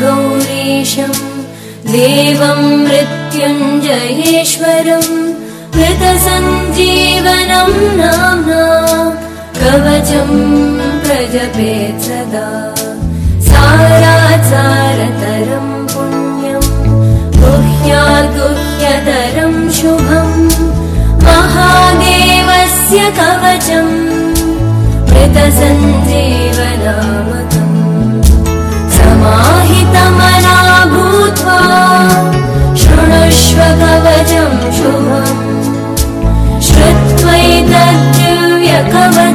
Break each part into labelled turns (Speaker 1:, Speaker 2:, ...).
Speaker 1: गौरीशम् देवं मृत्युञ्जयेश्वरम् मृतसञ्जीवनं नाम्ना कवचम् प्रजपेत् सदा। साराचारतरम् पुण्यम् गुह्याद्गुह्यतरम् शुभम् महादेवस्य कवचम् मृतसञ्जीवनामकम् समाहितमना भूत्वा शृणुष्व कवचम् शुभम् श्रुत्वैतद्दिव्यकवचम्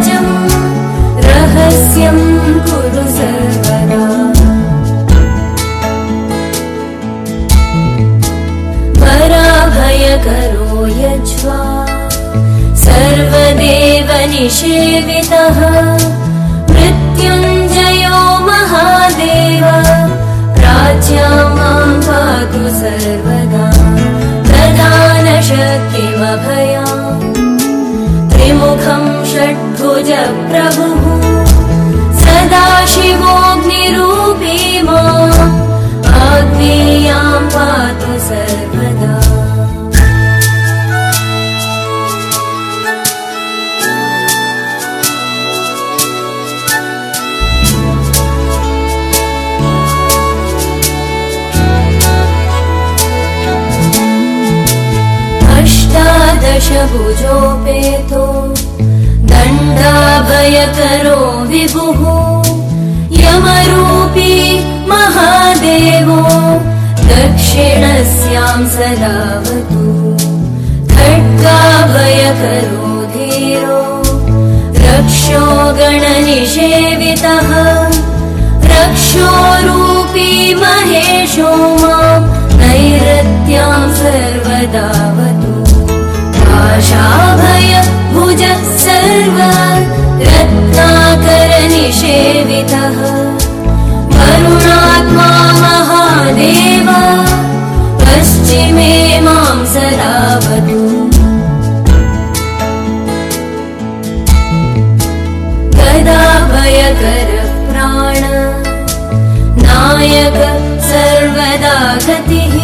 Speaker 1: प्रभुः। सदा मा आग्नेयां पातु सर्वदा। अष्टादशभुजोपेतो दण्डाभयकरो विभुः यमरूपी महादेवो दक्षिणस्यां सदावतु। खड्गाभयकरो धीरो रक्षो गणनिषेवितः। रक्षोरूपी महेशो मां नैरत्यां सर्वदावतु रत्नाकरनिषेवितः वरुणात्मा महादेव पश्चिमे मां सदावतु। गदाभयकर प्राण नायक सर्वदा गतिः।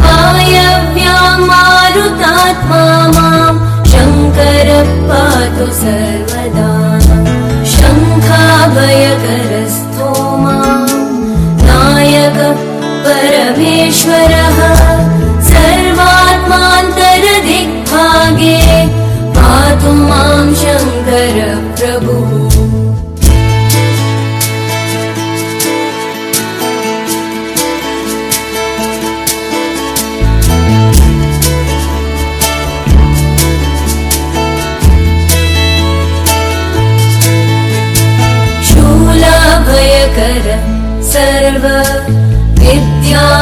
Speaker 1: वायव्यां मारुतात्मा मां शङ्कर पातु सर्वदा प्रभुः शूलाभयकर सर्व विद्यानामधिनायकः।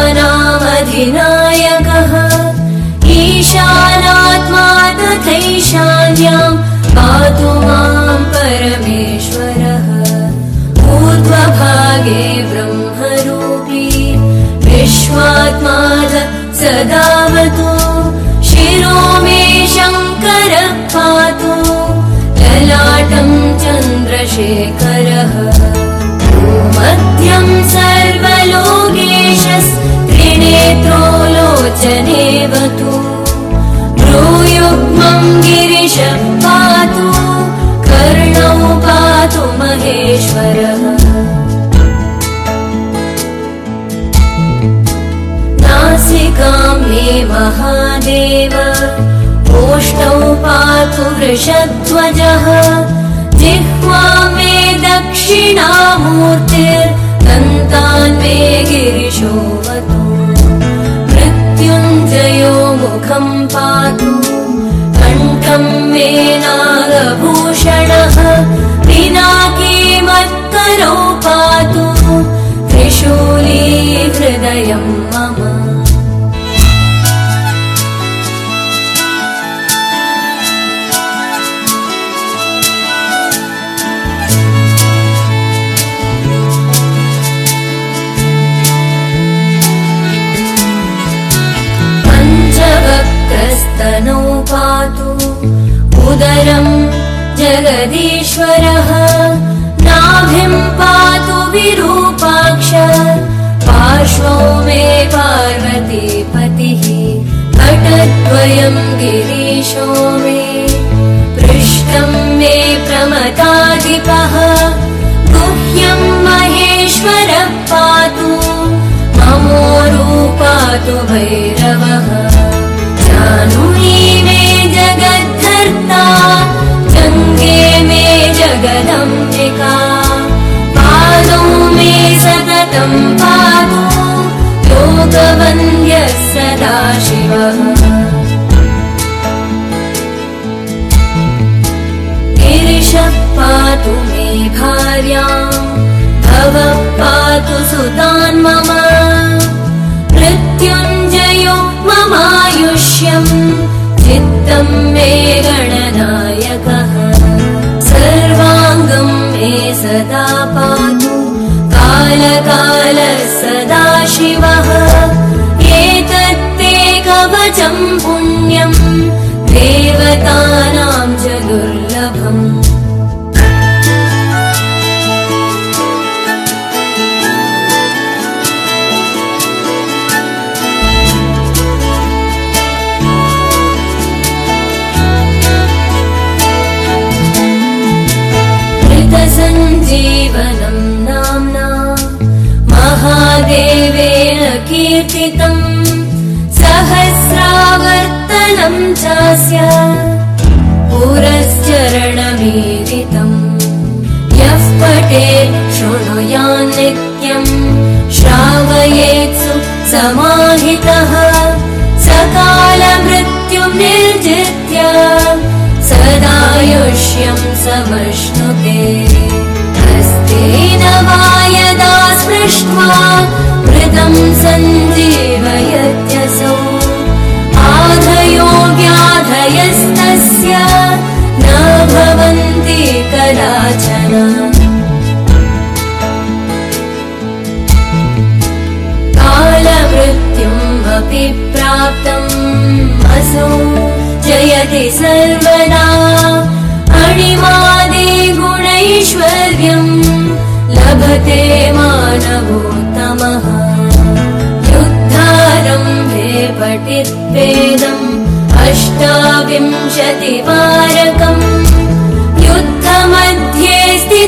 Speaker 1: ईशानात्मा तथैशान्यां परमेश्वरः। ऊर्ध्वभागे ब्रह्मरूपी। विश्वात्मा सदावतु शिरो मे शङ्कर पातु। ललाटं चन्द्रशेखरः। मध्यं सर्वलोकेशस्त्रिनेत्रो लोचनेवतु भ्रूयुग्मं गिरिश महेश्वरः नासिकां मे महादेव ओष्ठौ पातु वृषध्वजः। जिह्वा मे दक्षिणामूर्तिर्दन्तान् मे गिरिशोऽवतु मृत्युञ्जयो मुखं पातु कण्ठं मे नागभूषणः पञ्चवक्त्रस्तनौ पातु उदरं जगदीश्वरः नाभिं पातु विरूपाक्ष मे पार्वतीपतिः भटद्वयम् गिरीशो मे। पृष्ठम् मे प्रमदाधिपः गुह्यम् महेश्वरः पातु ममोरूपातु भैरवः शिवः एतत्ते कवचम् पुण्यम् देवतानां कीर्तितम् सहस्रावर्तनम् चास्य कालमृत्युम् अपि प्राप्तम्। असौ जयति सर्वदा। अणिमादि गुणैश्वर्यम् लभते मानवोत्तमः। युद्धारम्भे पठित्वेदम् अष्टाविंशतिवारकम्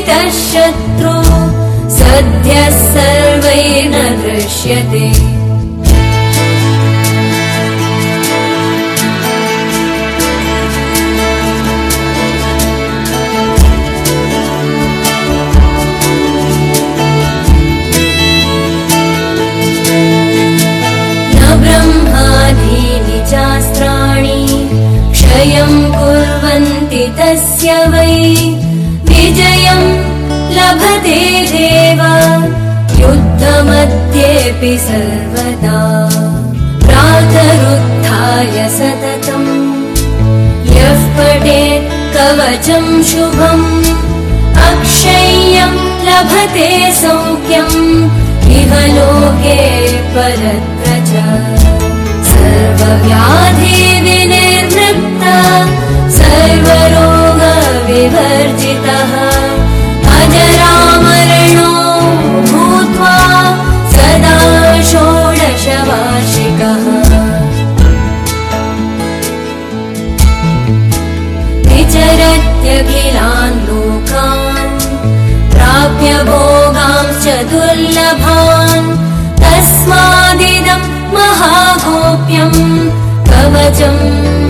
Speaker 1: शत्रु सद्यः दृश्यते। न ब्रह्मादीनि चास्त्राणि क्षयम् कुर्वन्ति तस्य सर्वदा प्रातरुत्थाय सततम्। यः पठेत् कवचम् शुभम् अक्षय्यम् लभते सौख्यम् इह लोके परत्र च सर्वव्याधि विनिर्वृत्त विचरत्यखिलान् लोकान् प्राप्य भोगांश्च दुर्लभान् तस्मादिदम् महागोप्यम् कवचम्